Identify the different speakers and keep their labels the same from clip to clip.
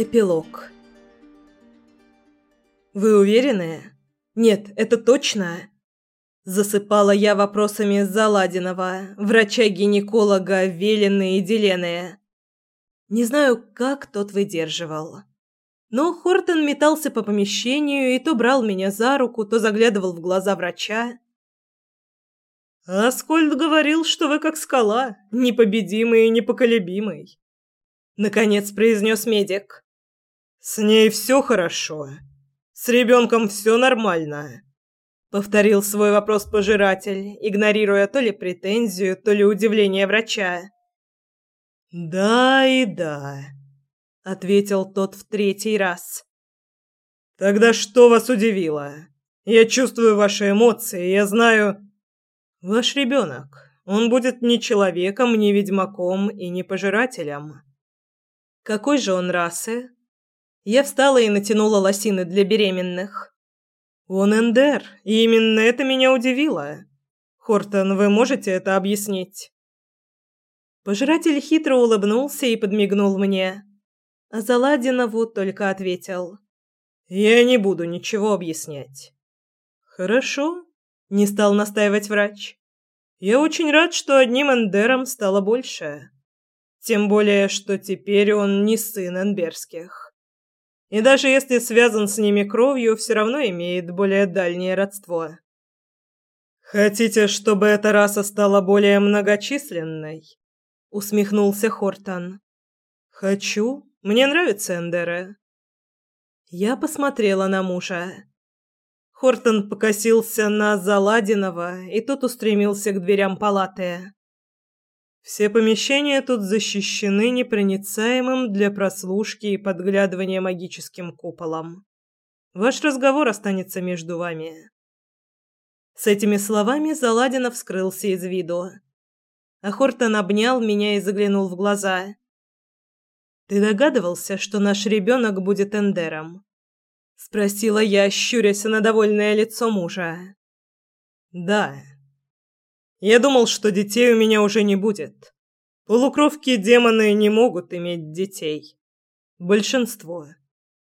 Speaker 1: Эпилог. Вы уверены? Нет, это точно. Засыпала я вопросами Заладинова, врача-гинеколога Велены и Делены. Не знаю, как тот выдерживал. Но Хортон метался по помещению и то брал меня за руку, то заглядывал в глаза врача. «Аскольд говорил, что вы как скала, непобедимый и непоколебимый», — наконец произнес медик. «С ней все хорошо. С ребенком все нормально», — повторил свой вопрос пожиратель, игнорируя то ли претензию, то ли удивление врача. «Да и да», — ответил тот в третий раз. «Тогда что вас удивило? Я чувствую ваши эмоции, я знаю...» «Ваш ребенок. Он будет не человеком, не ведьмаком и не пожирателем». «Какой же он расы?» Я встала и натянула лосины для беременных. Он Эндер, и именно это меня удивило. Хортон, вы можете это объяснить? Пожиратель хитро улыбнулся и подмигнул мне. А Заладинову только ответил: "Я не буду ничего объяснять". "Хорошо", не стал настаивать врач. "Я очень рад, что одним Эндером стало больше. Тем более, что теперь он не сын Энберских". И даже если связан с ними кровью, все равно имеет более дальнее родство. Хотите, чтобы эта раса стала более многочисленной? усмехнулся Хортон. Хочу. Мне нравится Эндера. Я посмотрела на мужа. Хортон покосился на Заладинова, и тот устремился к дверям палаты. Все помещения тут защищены непроницаемым для прослушки и подглядывания магическим куполом. Ваш разговор останется между вами. С этими словами Заладинов скрылся из виду. А Хортон обнял меня и заглянул в глаза. Ты догадывался, что наш ребенок будет Эндером? спросила я, щурясь на довольное лицо мужа. Да, я думал, что детей у меня уже не будет. Полукровки демоны не могут иметь детей. Большинство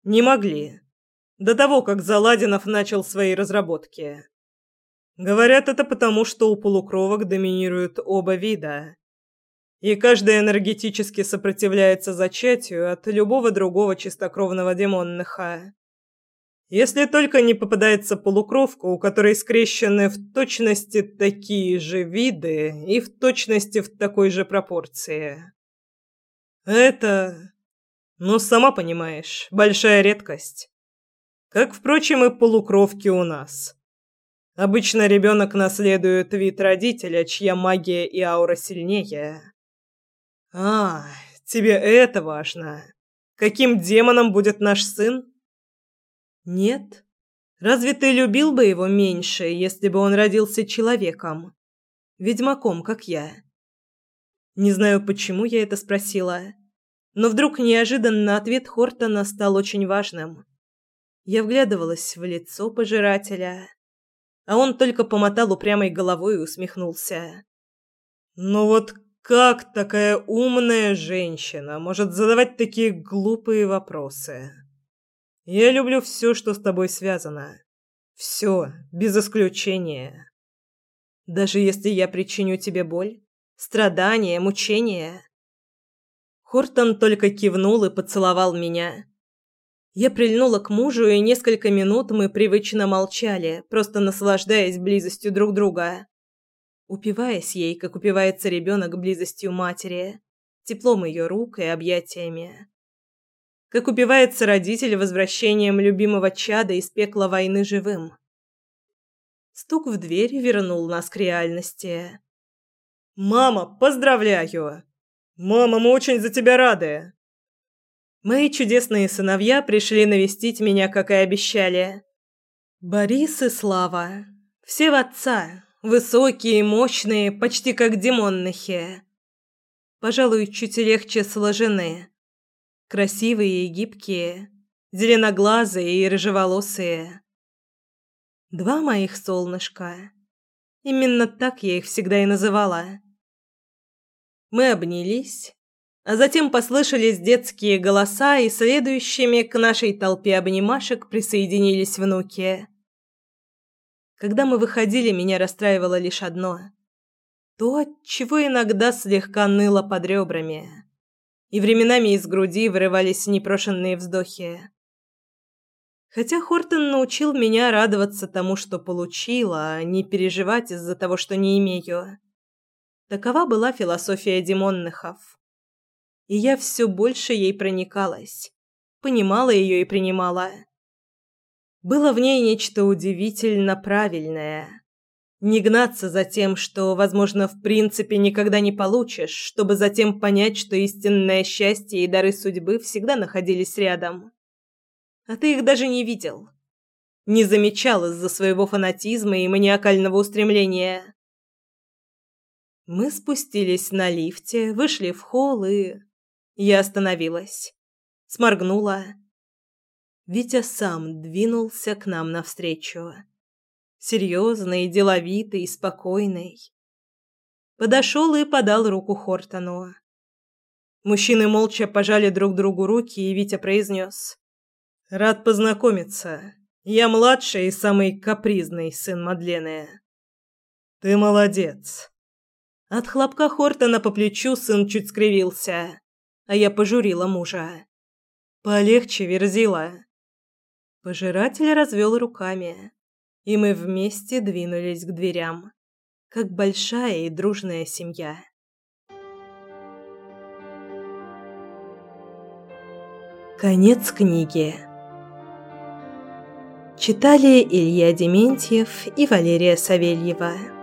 Speaker 1: не могли до того, как Заладинов начал свои разработки. Говорят, это потому, что у полукровок доминируют оба вида. И каждый энергетически сопротивляется зачатию от любого другого чистокровного демонныха. Если только не попадается полукровка, у которой скрещены в точности такие же виды и в точности в такой же пропорции. Это, ну, сама понимаешь, большая редкость. Как, впрочем, и полукровки у нас. Обычно ребенок наследует вид родителя, чья магия и аура сильнее. А, тебе это важно. Каким демоном будет наш сын? Нет. Разве ты любил бы его меньше, если бы он родился человеком? Ведьмаком, как я. Не знаю, почему я это спросила, но вдруг неожиданно ответ Хортона стал очень важным. Я вглядывалась в лицо пожирателя, а он только помотал упрямой головой и усмехнулся. «Ну вот как такая умная женщина может задавать такие глупые вопросы?» Я люблю все, что с тобой связано. Все, без исключения. Даже если я причиню тебе боль, страдания, мучения. Хортон только кивнул и поцеловал меня. Я прильнула к мужу, и несколько минут мы привычно молчали, просто наслаждаясь близостью друг друга. Упиваясь ей, как упивается ребенок близостью матери, теплом ее рук и объятиями как убивается родитель возвращением любимого чада из пекла войны живым. Стук в дверь вернул нас к реальности. «Мама, поздравляю! Мама, мы очень за тебя рады!» Мои чудесные сыновья пришли навестить меня, как и обещали. Борис и Слава. Все в отца. Высокие, мощные, почти как демонныхи. Пожалуй, чуть легче сложены. Красивые и гибкие, зеленоглазые и рыжеволосые. Два моих солнышка. Именно так я их всегда и называла. Мы обнялись, А затем послышались детские голоса, и следующими к нашей толпе обнимашек присоединились внуки. Когда мы выходили, меня расстраивало лишь одно. То, чего иногда слегка ныло под ребрами. И временами из груди вырывались непрошенные вздохи. Хотя Хортон научил меня радоваться тому, что получила, а не переживать из-за того, что не имею. Такова была философия Димонныхов и я все больше ей проникалась, понимала ее и принимала. Было в ней нечто удивительно правильное. Не гнаться за тем, что, возможно, в принципе никогда не получишь, чтобы затем понять, что истинное счастье и дары судьбы всегда находились рядом. А ты их даже не видел. Не замечал из-за своего фанатизма и маниакального устремления. Мы спустились на лифте, вышли в холл и я остановилась. Сморгнула. Витя сам двинулся к нам навстречу. Серьезный, деловитый, спокойный. Подошел и подал руку Хортону. Мужчины молча пожали друг другу руки, и Витя произнес. «Рад познакомиться. Я младший и самый капризный сын Мадлены». «Ты молодец». От хлопка Хортона по плечу сын чуть скривился а я пожурила мужа. «Полегче, Верзила». Пожиратель развел руками, и мы вместе двинулись к дверям, как большая и дружная семья. Конец книги. Читали Илья Дементьев и Валерия Савельева.